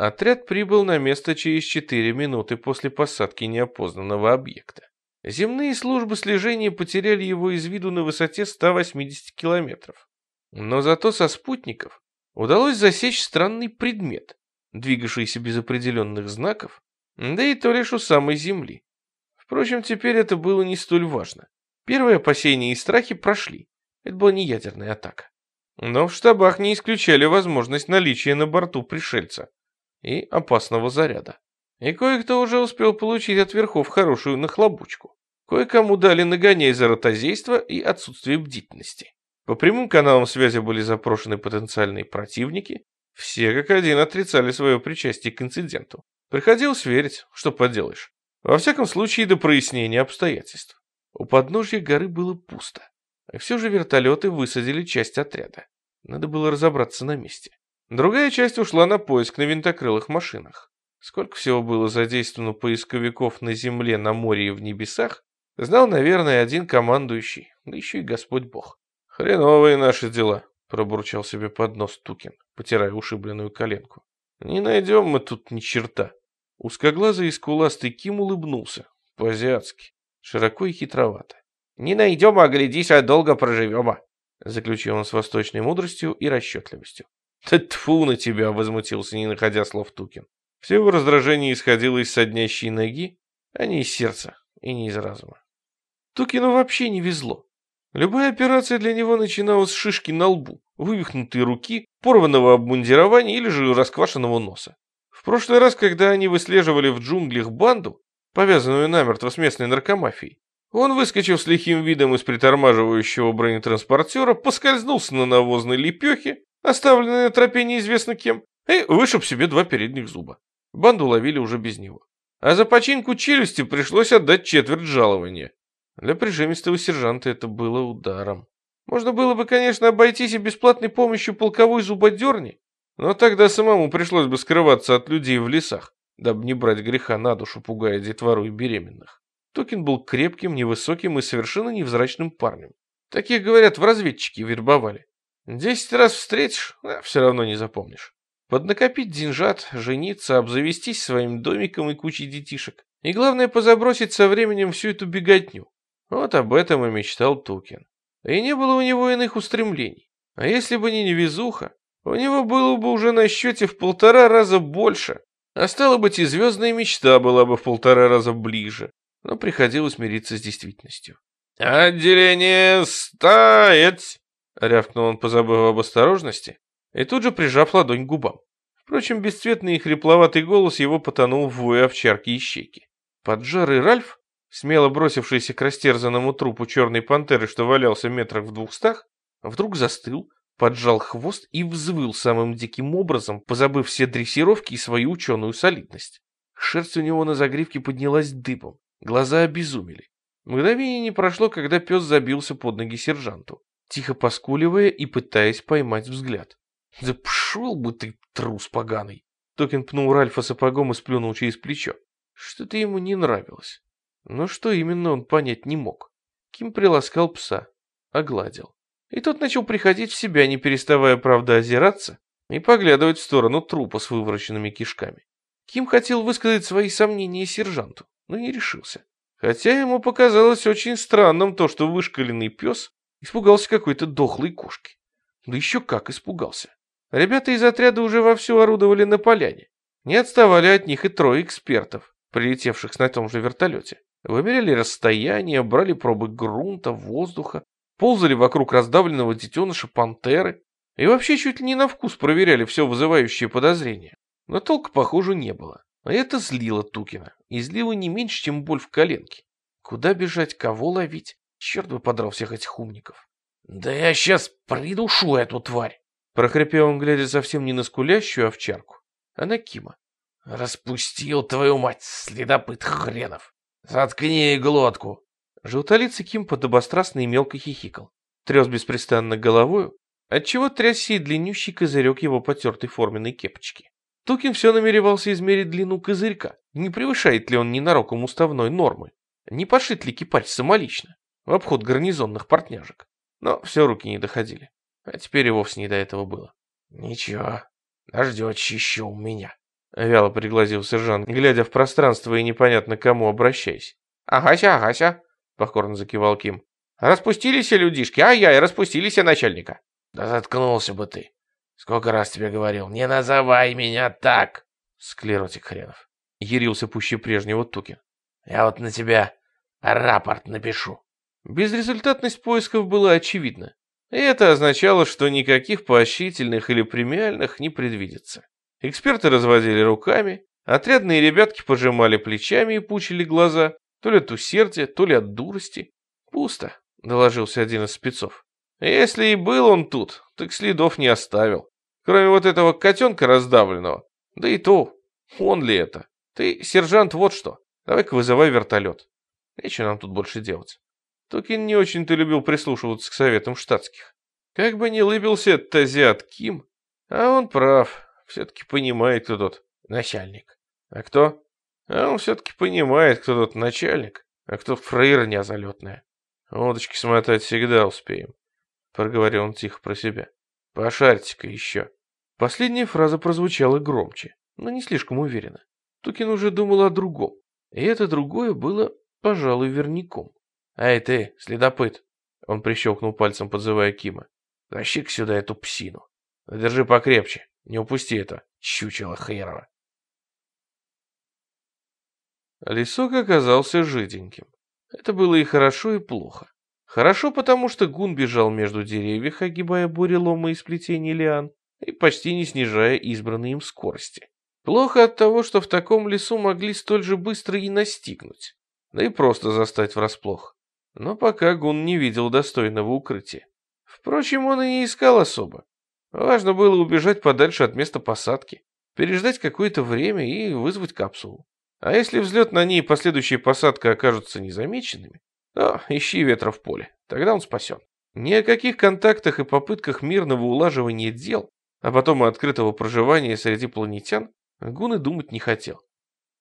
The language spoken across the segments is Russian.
Отряд прибыл на место через 4 минуты после посадки неопознанного объекта. Земные службы слежения потеряли его из виду на высоте 180 километров. Но зато со спутников удалось засечь странный предмет, двигавшийся без определенных знаков, да и то лишь у самой Земли. Впрочем, теперь это было не столь важно. Первые опасения и страхи прошли. Это была не ядерная атака. Но в штабах не исключали возможность наличия на борту пришельца и опасного заряда. И кое-кто уже успел получить от верхов хорошую нахлобучку. Кое-кому дали нагоняй за ротозейство и отсутствие бдительности. По прямым каналам связи были запрошены потенциальные противники. Все как один отрицали свое причастие к инциденту. Приходилось верить, что поделаешь. Во всяком случае, до прояснения обстоятельств. У подножья горы было пусто. И все же вертолеты высадили часть отряда. Надо было разобраться на месте. Другая часть ушла на поиск на винтокрылых машинах. Сколько всего было задействовано поисковиков на земле, на море и в небесах, знал, наверное, один командующий, да еще и Господь Бог. «Хреновые наши дела», — пробурчал себе под нос Тукин, потирая ушибленную коленку. «Не найдем мы тут ни черта». Узкоглазый и скуластый Ким улыбнулся, по-азиатски, широко и хитровато. «Не найдем, а глядись, а долго проживем, а», — заключил он с восточной мудростью и расчетливостью. «Да тьфу на тебя!» — возмутился, не находя слов Тукин. Все его раздражение исходило из соднящей ноги, а не из сердца и не из разума. Тукину вообще не везло. Любая операция для него начиналась с шишки на лбу, вывихнутой руки, порванного обмундирования или же расквашенного носа. В прошлый раз, когда они выслеживали в джунглях банду, повязанную намертво с местной наркомафией, он, выскочив с лихим видом из притормаживающего бронетранспортера, поскользнулся на навозной лепехе оставленный на тропе неизвестно кем, и вышиб себе два передних зуба. Банду ловили уже без него. А за починку челюсти пришлось отдать четверть жалования. Для прижимистого сержанта это было ударом. Можно было бы, конечно, обойтись и бесплатной помощью полковой зубодерни, но тогда самому пришлось бы скрываться от людей в лесах, дабы не брать греха на душу, пугая детвору и беременных. Токин был крепким, невысоким и совершенно невзрачным парнем. Таких, говорят, в разведчики вербовали. Десять раз встретишь, а все равно не запомнишь. Поднакопить деньжат, жениться, обзавестись своим домиком и кучей детишек. И главное, позабросить со временем всю эту беготню. Вот об этом и мечтал Тукин. И не было у него иных устремлений. А если бы не невезуха, у него было бы уже на счете в полтора раза больше. А стало быть, и звездная мечта была бы в полтора раза ближе. Но приходилось мириться с действительностью. «Отделение стоять!» Рявкнул он, позабыв об осторожности, и тут же прижав ладонь к губам. Впрочем, бесцветный и хрипловатый голос его потонул в вое овчарки и щеки. Поджарый Ральф, смело бросившийся к растерзанному трупу черной пантеры, что валялся метрах в двухстах, вдруг застыл, поджал хвост и взвыл самым диким образом, позабыв все дрессировки и свою ученую солидность. Шерсть у него на загривке поднялась дыбом, глаза обезумели. Мгновение не прошло, когда пес забился под ноги сержанту тихо поскуливая и пытаясь поймать взгляд. «Да пшел бы ты, трус поганый!» Токин пнул Ральфа сапогом и сплюнул через плечо. Что-то ему не нравилось. Но что именно он понять не мог. Ким приласкал пса, огладил. И тот начал приходить в себя, не переставая, правда, озираться и поглядывать в сторону трупа с вывороченными кишками. Ким хотел высказать свои сомнения сержанту, но не решился. Хотя ему показалось очень странным то, что вышкаленный пес Испугался какой-то дохлой кошки. Да еще как испугался. Ребята из отряда уже вовсю орудовали на поляне. Не отставали от них и трое экспертов, прилетевших на том же вертолете. Вымеряли расстояние, брали пробы грунта, воздуха, ползали вокруг раздавленного детеныша пантеры и вообще чуть ли не на вкус проверяли все вызывающее подозрения. Но толка, похоже, не было. А это злило Тукина. И злило не меньше, чем боль в коленке. Куда бежать, кого ловить? Черт бы подрал всех этих умников. «Да я сейчас придушу эту тварь!» Прохрипел он, глядя совсем не на скулящую овчарку, а на Кима. «Распустил твою мать, следопыт хренов! Заткни ей глотку!» Желтолицый Ким подобострастно и мелко хихикал. Трес беспрестанно головою, отчего трясся и длиннющий козырек его потертой форменной кепочки. Тукин все намеревался измерить длину козырька, не превышает ли он ненароком уставной нормы, не пошит ли кипарь самолично в обход гарнизонных портняжек. Но все руки не доходили. А теперь и вовсе не до этого было. Ничего, дождетесь еще у меня. — вяло приглазил сержант, глядя в пространство и непонятно кому обращаясь. «Агася, агася», — покорно закивал Ким. «Распустились людишки, ай-яй, распустились начальника». «Да заткнулся бы ты. Сколько раз тебе говорил, не называй меня так!» Склеротик хренов. Ярился пуще прежнего Тукин. «Я вот на тебя рапорт напишу». Безрезультатность поисков была очевидна. И это означало, что никаких поощрительных или премиальных не предвидится. Эксперты разводили руками, отрядные ребятки пожимали плечами и пучили глаза, то ли от усердия, то ли от дурости. «Пусто», — доложился один из спецов. «Если и был он тут, так следов не оставил. Кроме вот этого котенка раздавленного. Да и то, он ли это? Ты, сержант, вот что. Давай-ка вызывай вертолет. Нечего нам тут больше делать». Токин не очень-то любил прислушиваться к советам штатских. Как бы ни лыбился этот азиат Ким, а он прав, все-таки понимает, кто тут начальник. А кто? А он все-таки понимает, кто тут начальник, а кто фраерня залетная. Удочки смотать всегда успеем, проговорил он тихо про себя. Пошарьте-ка еще. Последняя фраза прозвучала громче, но не слишком уверенно. Тукин уже думал о другом, и это другое было, пожалуй, верняком. «Эй ты, следопыт!» Он прищелкнул пальцем, подзывая Кима. «Тащи-ка сюда эту псину. Держи покрепче, не упусти это, чучело херово!» Лесок оказался жиденьким. Это было и хорошо, и плохо. Хорошо, потому что гун бежал между деревьев, огибая буреломы и сплетения лиан, и почти не снижая избранной им скорости. Плохо от того, что в таком лесу могли столь же быстро и настигнуть, да и просто застать врасплох. Но пока Гун не видел достойного укрытия. Впрочем, он и не искал особо. Важно было убежать подальше от места посадки, переждать какое-то время и вызвать капсулу. А если взлет на ней и последующая посадка окажутся незамеченными, то ищи ветра в поле, тогда он спасен. Ни о каких контактах и попытках мирного улаживания дел, а потом и открытого проживания среди планетян, Гун и думать не хотел.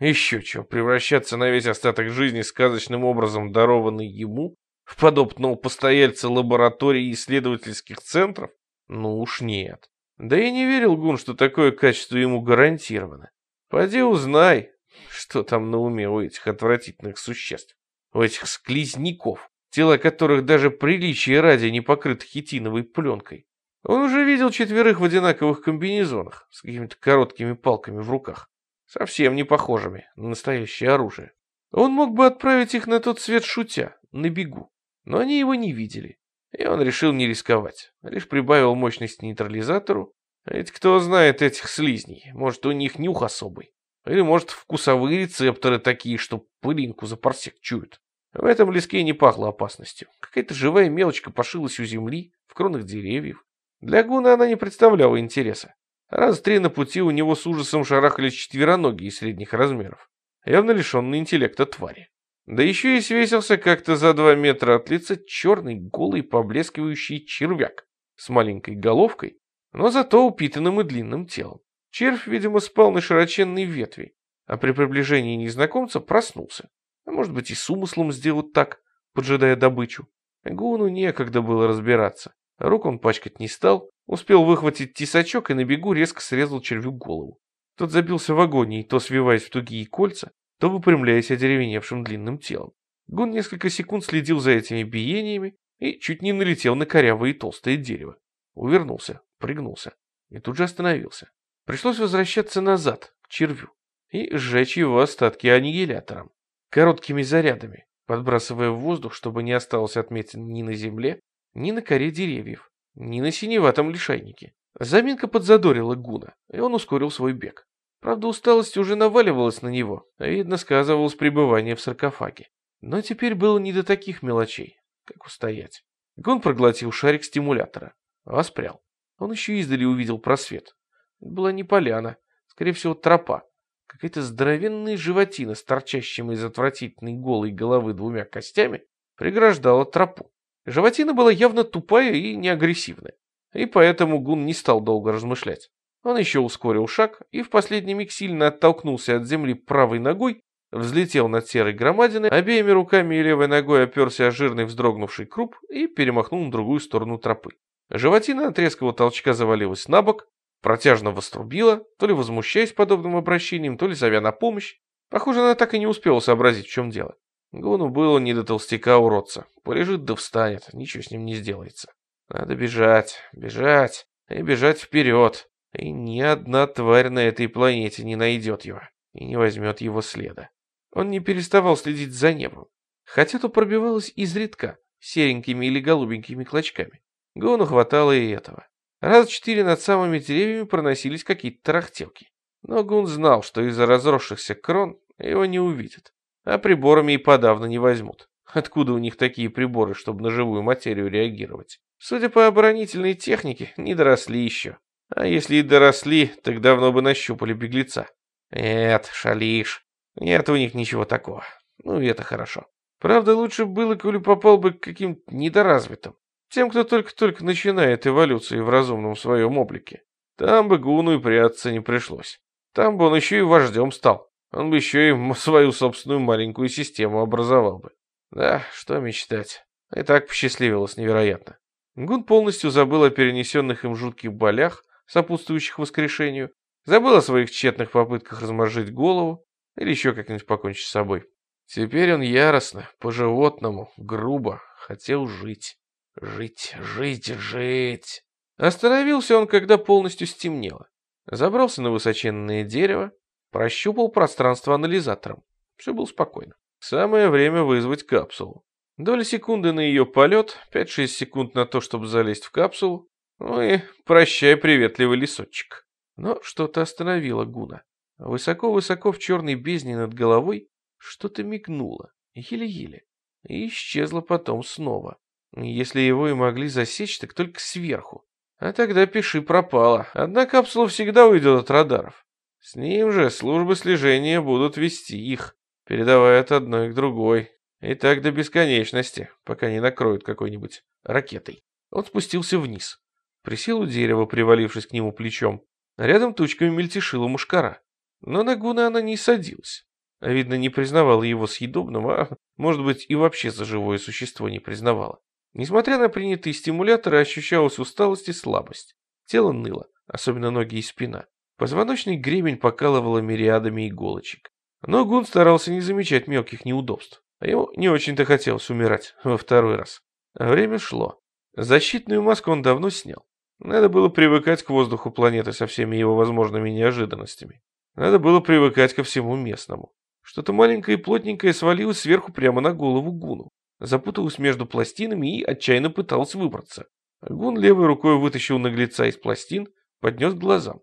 Еще чего, превращаться на весь остаток жизни сказочным образом дарованный ему в подобного постояльца лабораторий и исследовательских центров? Ну уж нет. Да и не верил Гун, что такое качество ему гарантировано. Пойди узнай, что там на уме у этих отвратительных существ, у этих склизняков, тела которых даже приличия ради не покрыты хитиновой пленкой. Он уже видел четверых в одинаковых комбинезонах с какими-то короткими палками в руках совсем не похожими на настоящее оружие. Он мог бы отправить их на тот свет шутя, на бегу, но они его не видели, и он решил не рисковать, лишь прибавил мощность нейтрализатору, а ведь кто знает этих слизней, может у них нюх особый, или может вкусовые рецепторы такие, что пылинку за парсек чуют. В этом леске не пахло опасностью. Какая-то живая мелочка пошилась у земли, в кронах деревьев. Для Гуна она не представляла интереса. Раз три на пути у него с ужасом шарахались четвероногие средних размеров, явно лишенные интеллекта твари. Да еще и свесился как-то за два метра от лица черный, голый, поблескивающий червяк с маленькой головкой, но зато упитанным и длинным телом. Червь, видимо, спал на широченной ветви, а при приближении незнакомца проснулся. А может быть и с умыслом сделать так, поджидая добычу. Гуну некогда было разбираться. Рук он пачкать не стал, Успел выхватить тесачок и на бегу резко срезал червю голову. Тот забился в агонии, то свиваясь в тугие кольца, то выпрямляясь одеревеневшим длинным телом. Гун несколько секунд следил за этими биениями и чуть не налетел на корявое и толстое дерево. Увернулся, прыгнулся и тут же остановился. Пришлось возвращаться назад, к червю, и сжечь его остатки аннигилятором, короткими зарядами, подбрасывая в воздух, чтобы не осталось отметин ни на земле, ни на коре деревьев ни на синеватом лишайнике. Заминка подзадорила Гуна, и он ускорил свой бег. Правда, усталость уже наваливалась на него, а видно, сказывалось пребывание в саркофаге. Но теперь было не до таких мелочей, как устоять. Гун проглотил шарик стимулятора, воспрял. Он еще издали увидел просвет. Это была не поляна, скорее всего, тропа. Какая-то здоровенная животина с торчащими из отвратительной голой головы двумя костями преграждала тропу. Животина была явно тупая и неагрессивная, и поэтому Гун не стал долго размышлять. Он еще ускорил шаг и в последний миг сильно оттолкнулся от земли правой ногой, взлетел над серой громадиной, обеими руками и левой ногой оперся о жирный вздрогнувший круп и перемахнул на другую сторону тропы. Животина от резкого толчка завалилась на бок, протяжно вострубила, то ли возмущаясь подобным обращением, то ли зовя на помощь. Похоже, она так и не успела сообразить, в чем дело. Гуну было не до толстяка-уродца. Полежит да встанет, ничего с ним не сделается. Надо бежать, бежать и бежать вперед. И ни одна тварь на этой планете не найдет его и не возьмет его следа. Он не переставал следить за небом, хотя то пробивалось изредка, серенькими или голубенькими клочками. Гону хватало и этого. Раз четыре над самыми деревьями проносились какие-то тарахтелки. Но Гун знал, что из-за разросшихся крон его не увидят, а приборами и подавно не возьмут. Откуда у них такие приборы, чтобы на живую материю реагировать? Судя по оборонительной технике, не доросли еще. А если и доросли, так давно бы нащупали беглеца. Нет, шалиш. Нет у них ничего такого. Ну и это хорошо. Правда, лучше было, коли попал бы к каким-то недоразвитым. Тем, кто только-только начинает эволюцию в разумном своем облике. Там бы Гуну и прятаться не пришлось. Там бы он еще и вождем стал. Он бы еще и свою собственную маленькую систему образовал бы. Да, что мечтать. И так посчастливилось невероятно. Гун полностью забыл о перенесенных им жутких болях, сопутствующих воскрешению, забыл о своих тщетных попытках разморжить голову или еще как-нибудь покончить с собой. Теперь он яростно, по-животному, грубо хотел жить. Жить, жить, жить. Остановился он, когда полностью стемнело. Забрался на высоченное дерево, прощупал пространство анализатором. Все было спокойно. Самое время вызвать капсулу. Доля секунды на ее полет, 5-6 секунд на то, чтобы залезть в капсулу. Ну и прощай, приветливый лесочек. Но что-то остановило Гуна. Высоко-высоко в черной бездне над головой что-то мигнуло, еле-еле, и исчезло потом снова. Если его и могли засечь, так только сверху. А тогда пиши пропало. Одна капсула всегда уйдет от радаров. С ним же службы слежения будут вести их, передавая от одной к другой. И так до бесконечности, пока не накроют какой-нибудь ракетой. Он спустился вниз. Присел у дерева, привалившись к нему плечом. Рядом тучками мельтешила мушкара. Но на Гуна она не садилась. А видно, не признавала его съедобным, а, может быть, и вообще за живое существо не признавала. Несмотря на принятые стимуляторы, ощущалась усталость и слабость. Тело ныло, особенно ноги и спина. Позвоночный гребень покалывало мириадами иголочек. Но Гун старался не замечать мелких неудобств. А ему не очень-то хотелось умирать во второй раз. Время шло. Защитную маску он давно снял. Надо было привыкать к воздуху планеты со всеми его возможными неожиданностями. Надо было привыкать ко всему местному. Что-то маленькое и плотненькое свалилось сверху прямо на голову Гуну запуталась между пластинами и отчаянно пыталась выбраться. Гун левой рукой вытащил наглеца из пластин, поднес к глазам.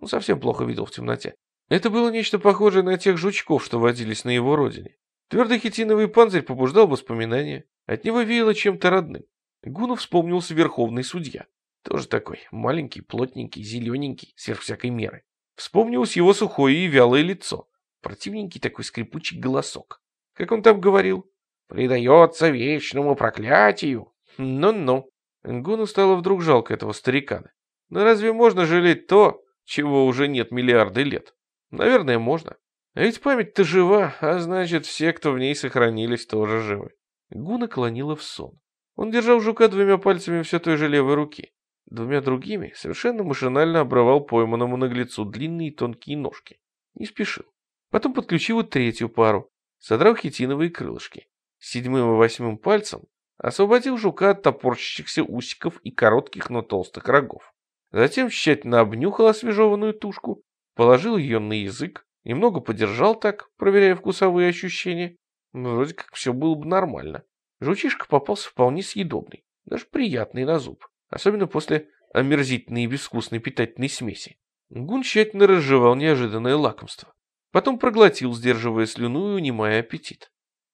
Он совсем плохо видел в темноте. Это было нечто похожее на тех жучков, что водились на его родине. Твердый хитиновый панцирь побуждал воспоминания. От него веяло чем-то родным. Гуну вспомнился верховный судья. Тоже такой, маленький, плотненький, зелененький, сверх всякой меры. Вспомнилось его сухое и вялое лицо. Противненький такой скрипучий голосок. Как он там говорил? предается вечному проклятию. Ну-ну. Гуну стало вдруг жалко этого старикана. Но разве можно жалеть то, чего уже нет миллиарды лет? Наверное, можно. А ведь память-то жива, а значит, все, кто в ней сохранились, тоже живы. Гуна клонила в сон. Он держал жука двумя пальцами все той же левой руки. Двумя другими совершенно машинально обрывал пойманному наглецу длинные тонкие ножки. Не спешил. Потом подключил третью пару, содрал хитиновые крылышки седьмым и восьмым пальцем освободил жука от топорщащихся усиков и коротких, но толстых рогов. Затем тщательно обнюхал освежеванную тушку, положил ее на язык, немного подержал так, проверяя вкусовые ощущения. Ну, вроде как все было бы нормально. Жучишка попался вполне съедобный, даже приятный на зуб, особенно после омерзительной и безвкусной питательной смеси. Гун тщательно разжевал неожиданное лакомство. Потом проглотил, сдерживая слюну и унимая аппетит.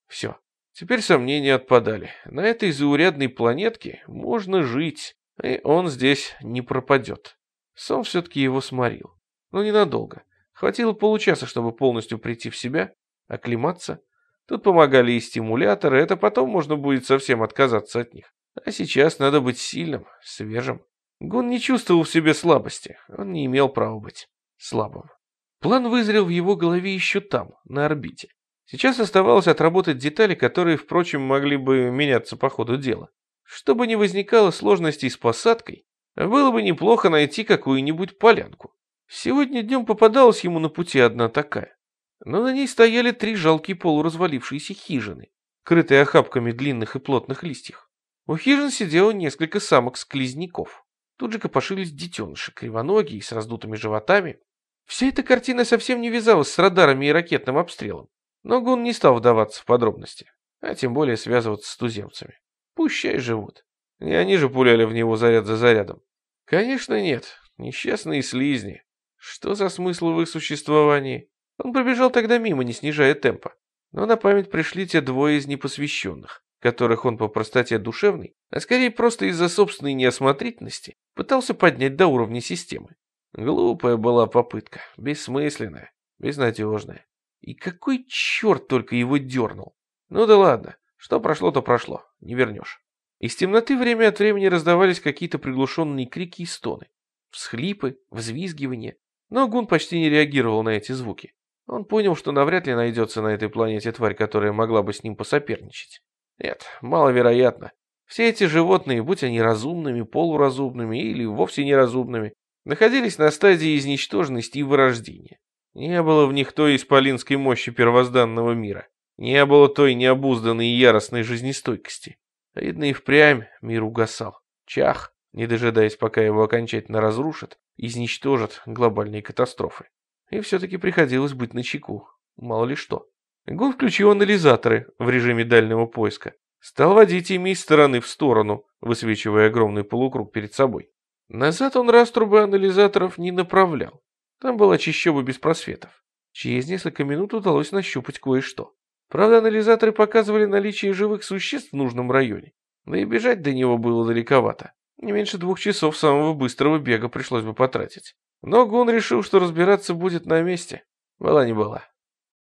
Все, Теперь сомнения отпадали. На этой заурядной планетке можно жить, и он здесь не пропадет. Сон все-таки его сморил. Но ненадолго. Хватило получаса, чтобы полностью прийти в себя, оклематься. Тут помогали и стимуляторы, это потом можно будет совсем отказаться от них. А сейчас надо быть сильным, свежим. Гун не чувствовал в себе слабости, он не имел права быть слабым. План вызрел в его голове еще там, на орбите. Сейчас оставалось отработать детали, которые, впрочем, могли бы меняться по ходу дела. Чтобы не возникало сложностей с посадкой, Было бы неплохо найти какую-нибудь полянку. Сегодня днем попадалась ему на пути одна такая. Но на ней стояли три жалкие полуразвалившиеся хижины, крытые охапками длинных и плотных листьев. У хижин сидело несколько самок-склизняков. Тут же копошились детеныши, кривоногие, с раздутыми животами. Вся эта картина совсем не вязалась с радарами и ракетным обстрелом. Но Гун не стал вдаваться в подробности, а тем более связываться с туземцами. Пущай живут. Не они же пуляли в него заряд за зарядом. Конечно, нет. Несчастные слизни. Что за смысл в их существовании? Он пробежал тогда мимо, не снижая темпа. Но на память пришли те двое из непосвященных, которых он по простоте душевной, а скорее просто из-за собственной неосмотрительности, пытался поднять до уровня системы. Глупая была попытка, бессмысленная, безнадежная. И какой черт только его дернул? Ну да ладно, что прошло, то прошло, не вернешь. Из темноты время от времени раздавались какие-то приглушенные крики и стоны. Всхлипы, взвизгивания. Но Гун почти не реагировал на эти звуки. Он понял, что навряд ли найдется на этой планете тварь, которая могла бы с ним посоперничать. Нет, маловероятно. Все эти животные, будь они разумными, полуразумными или вовсе неразумными, находились на стадии изничтоженности и вырождения. Не было в них той исполинской мощи первозданного мира. Не было той необузданной и яростной жизнестойкости. Видно, и впрямь мир угасал. Чах, не дожидаясь, пока его окончательно разрушат, изничтожат глобальные катастрофы. И все-таки приходилось быть начеку. Мало ли что. Гун включил анализаторы в режиме дальнего поиска. Стал водить ими из стороны в сторону, высвечивая огромный полукруг перед собой. Назад он раструбы анализаторов не направлял. Там была чищоба без просветов. Через несколько минут удалось нащупать кое-что. Правда, анализаторы показывали наличие живых существ в нужном районе. Да и бежать до него было далековато. Не меньше двух часов самого быстрого бега пришлось бы потратить. Но Гун решил, что разбираться будет на месте. Была не была.